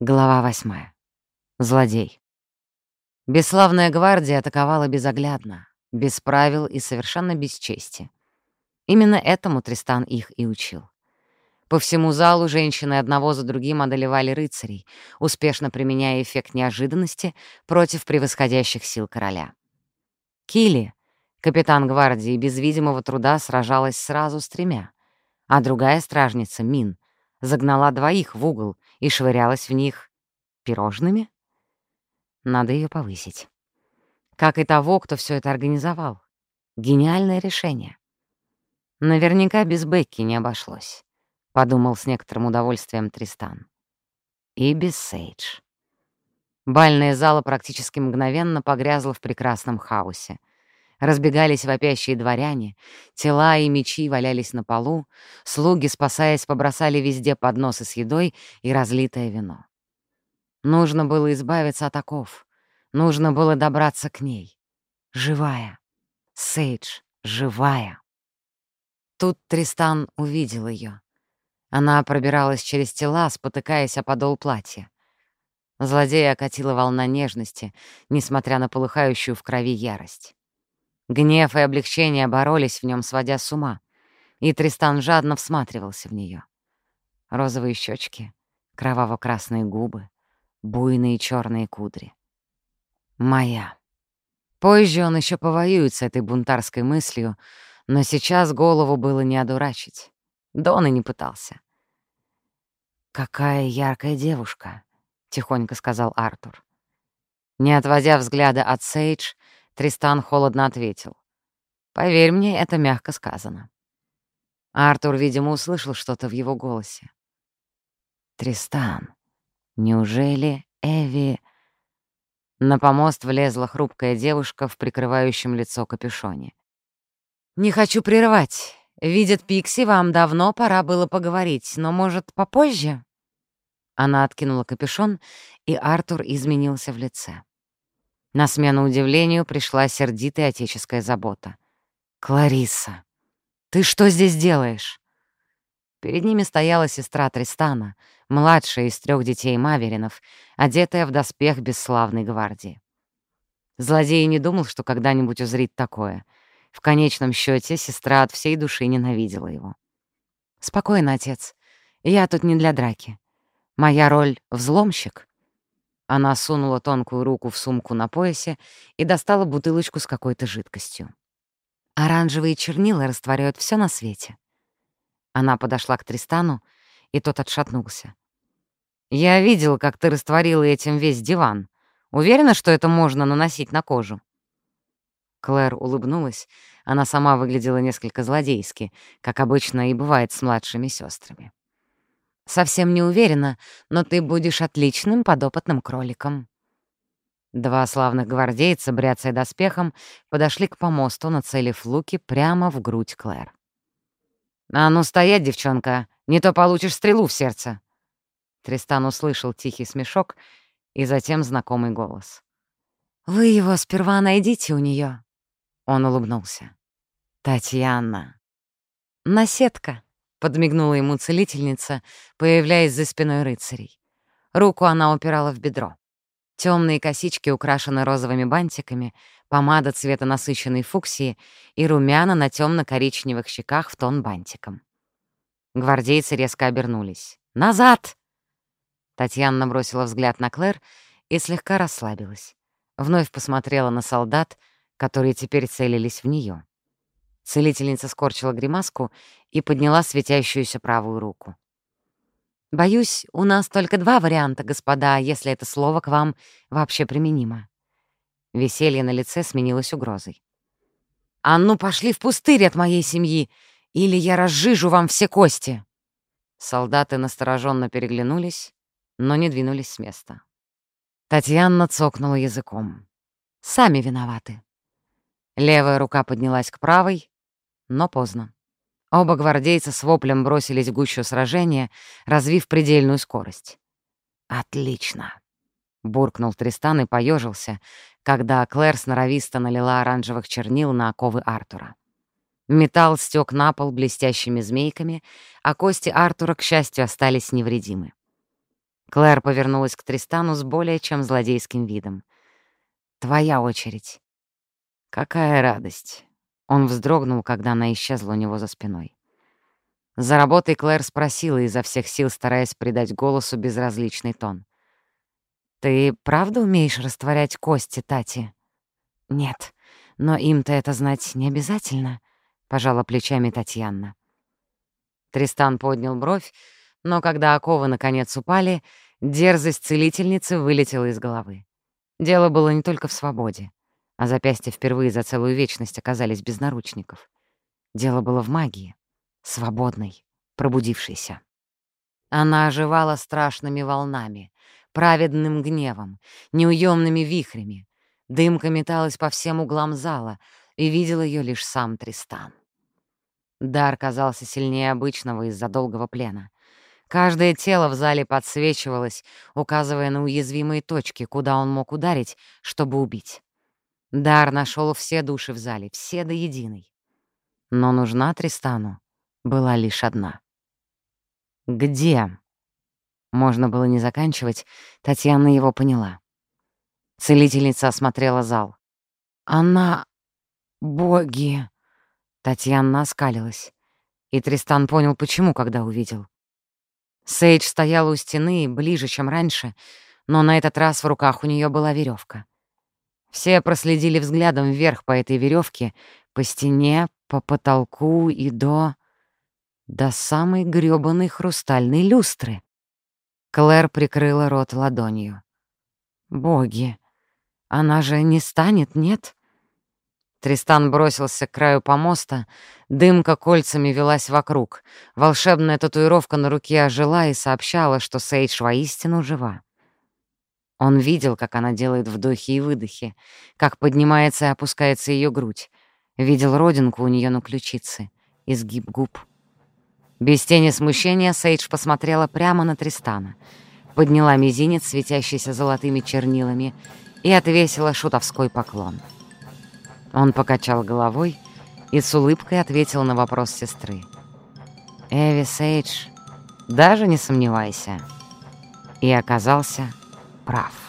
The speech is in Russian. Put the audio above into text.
Глава восьмая. Злодей. Бесславная гвардия атаковала безоглядно, без правил и совершенно без чести. Именно этому Тристан их и учил. По всему залу женщины одного за другим одолевали рыцарей, успешно применяя эффект неожиданности против превосходящих сил короля. Кили, капитан гвардии, без видимого труда сражалась сразу с тремя, а другая стражница, Мин, загнала двоих в угол и швырялась в них пирожными? Надо ее повысить. Как и того, кто все это организовал. Гениальное решение. Наверняка без Бекки не обошлось, — подумал с некоторым удовольствием Тристан. И без Сейдж. Бальная зала практически мгновенно погрязла в прекрасном хаосе. Разбегались вопящие дворяне, тела и мечи валялись на полу, слуги, спасаясь, побросали везде подносы с едой и разлитое вино. Нужно было избавиться от оков, нужно было добраться к ней. Живая. Сейдж, живая. Тут Тристан увидел ее. Она пробиралась через тела, спотыкаясь о подол платья. Злодея окатила волна нежности, несмотря на полыхающую в крови ярость. Гнев и облегчение боролись в нем, сводя с ума, и Тристан жадно всматривался в нее. Розовые щечки, кроваво-красные губы, буйные черные кудри. Моя. Позже он еще повоюет с этой бунтарской мыслью, но сейчас голову было не одурачить. Дон и не пытался. «Какая яркая девушка», — тихонько сказал Артур. Не отводя взгляда от Сейдж, Тристан холодно ответил. «Поверь мне, это мягко сказано». Артур, видимо, услышал что-то в его голосе. «Тристан, неужели Эви...» На помост влезла хрупкая девушка в прикрывающем лицо капюшоне. «Не хочу прерывать. Видят Пикси, вам давно пора было поговорить, но, может, попозже?» Она откинула капюшон, и Артур изменился в лице. На смену удивлению пришла сердитая отеческая забота. «Кларисса, ты что здесь делаешь?» Перед ними стояла сестра Тристана, младшая из трех детей Маверинов, одетая в доспех бесславной гвардии. Злодей не думал, что когда-нибудь узрит такое. В конечном счете сестра от всей души ненавидела его. «Спокойно, отец. Я тут не для драки. Моя роль — взломщик. Она сунула тонкую руку в сумку на поясе и достала бутылочку с какой-то жидкостью. Оранжевые чернила растворяют все на свете. Она подошла к Тристану, и тот отшатнулся. «Я видел, как ты растворила этим весь диван. Уверена, что это можно наносить на кожу?» Клэр улыбнулась. Она сама выглядела несколько злодейски, как обычно и бывает с младшими сестрами. Совсем не уверена, но ты будешь отличным подопытным кроликом». Два славных гвардейца, бряцая доспехом, подошли к помосту, нацелив луки прямо в грудь Клэр. «А ну стоять, девчонка, не то получишь стрелу в сердце!» Тристан услышал тихий смешок и затем знакомый голос. «Вы его сперва найдите у нее. Он улыбнулся. «Татьяна». «Наседка», — подмигнула ему целительница, появляясь за спиной рыцарей. Руку она упирала в бедро. Темные косички украшены розовыми бантиками, помада цвета насыщенной фуксии и румяна на темно коричневых щеках в тон бантиком. Гвардейцы резко обернулись. «Назад!» Татьяна бросила взгляд на Клэр и слегка расслабилась. Вновь посмотрела на солдат, которые теперь целились в нее. Целительница скорчила гримаску и подняла светящуюся правую руку. «Боюсь, у нас только два варианта, господа, если это слово к вам вообще применимо». Веселье на лице сменилось угрозой. «А ну, пошли в пустырь от моей семьи, или я разжижу вам все кости!» Солдаты настороженно переглянулись, но не двинулись с места. Татьяна цокнула языком. «Сами виноваты». Левая рука поднялась к правой, но поздно. Оба гвардейца с воплем бросились в гущу сражения, развив предельную скорость. «Отлично!» — буркнул Тристан и поежился, когда Клэр сноровисто налила оранжевых чернил на оковы Артура. Металл стек на пол блестящими змейками, а кости Артура, к счастью, остались невредимы. Клэр повернулась к Тристану с более чем злодейским видом. «Твоя очередь». «Какая радость!» Он вздрогнул, когда она исчезла у него за спиной. За работой Клэр спросила изо всех сил, стараясь придать голосу безразличный тон. «Ты правда умеешь растворять кости, Тати?» «Нет, но им-то это знать не обязательно», — пожала плечами Татьяна. Тристан поднял бровь, но когда оковы наконец упали, дерзость целительницы вылетела из головы. Дело было не только в свободе, а запястья впервые за целую вечность оказались без наручников. Дело было в магии, свободной, пробудившейся. Она оживала страшными волнами, праведным гневом, неуемными вихрями. Дымка металась по всем углам зала, и видел ее лишь сам Тристан. Дар казался сильнее обычного из-за долгого плена. Каждое тело в зале подсвечивалось, указывая на уязвимые точки, куда он мог ударить, чтобы убить. Дар нашел все души в зале, все до единой. Но нужна Тристану была лишь одна. «Где?» Можно было не заканчивать, Татьяна его поняла. Целительница осмотрела зал. «Она... боги...» Татьяна оскалилась. И Тристан понял, почему, когда увидел. Сейдж стояла у стены, ближе, чем раньше, но на этот раз в руках у нее была веревка. Все проследили взглядом вверх по этой веревке, по стене, по потолку и до... до самой грёбаной хрустальной люстры. Клэр прикрыла рот ладонью. «Боги! Она же не станет, нет?» Тристан бросился к краю помоста, дымка кольцами велась вокруг. Волшебная татуировка на руке ожила и сообщала, что Сейдж воистину жива. Он видел, как она делает вдохи и выдохи, как поднимается и опускается ее грудь. Видел родинку у нее на ключице, изгиб губ. Без тени смущения Сейдж посмотрела прямо на Тристана, подняла мизинец, светящийся золотыми чернилами, и отвесила шутовской поклон — он покачал головой и с улыбкой ответил на вопрос сестры. «Эви Сейдж, даже не сомневайся». И оказался прав.